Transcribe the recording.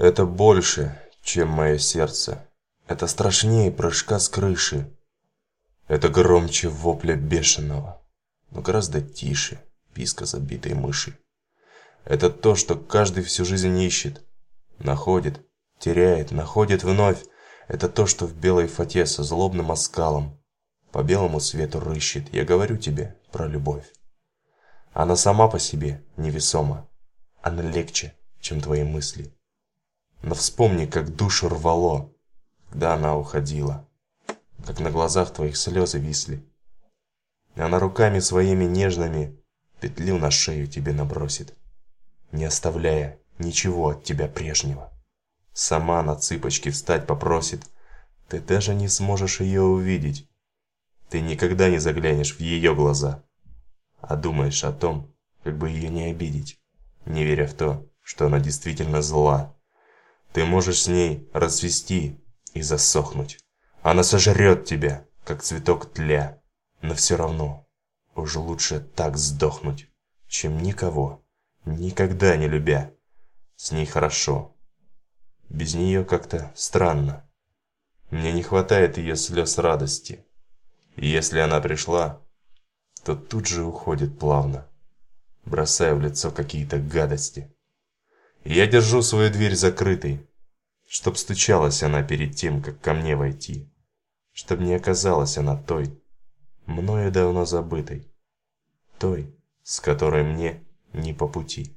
Это больше, чем мое сердце. Это страшнее прыжка с крыши. Это громче вопля бешеного, но гораздо тише писка забитой мыши. Это то, что каждый всю жизнь ищет, находит, теряет, находит вновь. Это то, что в белой фате со злобным оскалом по белому свету рыщет. Я говорю тебе про любовь. Она сама по себе невесома. Она легче, чем твои мысли. Но вспомни, как душу рвало, когда она уходила. Как на глазах твоих слезы висли. Она руками своими нежными петлю на шею тебе набросит, не оставляя ничего от тебя прежнего. Сама на цыпочки встать попросит, ты даже не сможешь ее увидеть. Ты никогда не заглянешь в ее глаза, а думаешь о том, как бы ее не обидеть, не веря в то, что она действительно зла. Ты можешь с ней расцвести и засохнуть. Она сожрет тебя, как цветок тля, но все равно уж лучше так сдохнуть, чем никого, никогда не любя. С ней хорошо. Без нее как-то странно. Мне не хватает ее слез радости. И если она пришла, то тут же уходит плавно, бросая в лицо какие-то гадости. Я держу свою дверь закрытой, чтоб стучалась она перед тем, как ко мне войти, чтоб не оказалась она той, мною давно забытой, той, с которой мне не по пути.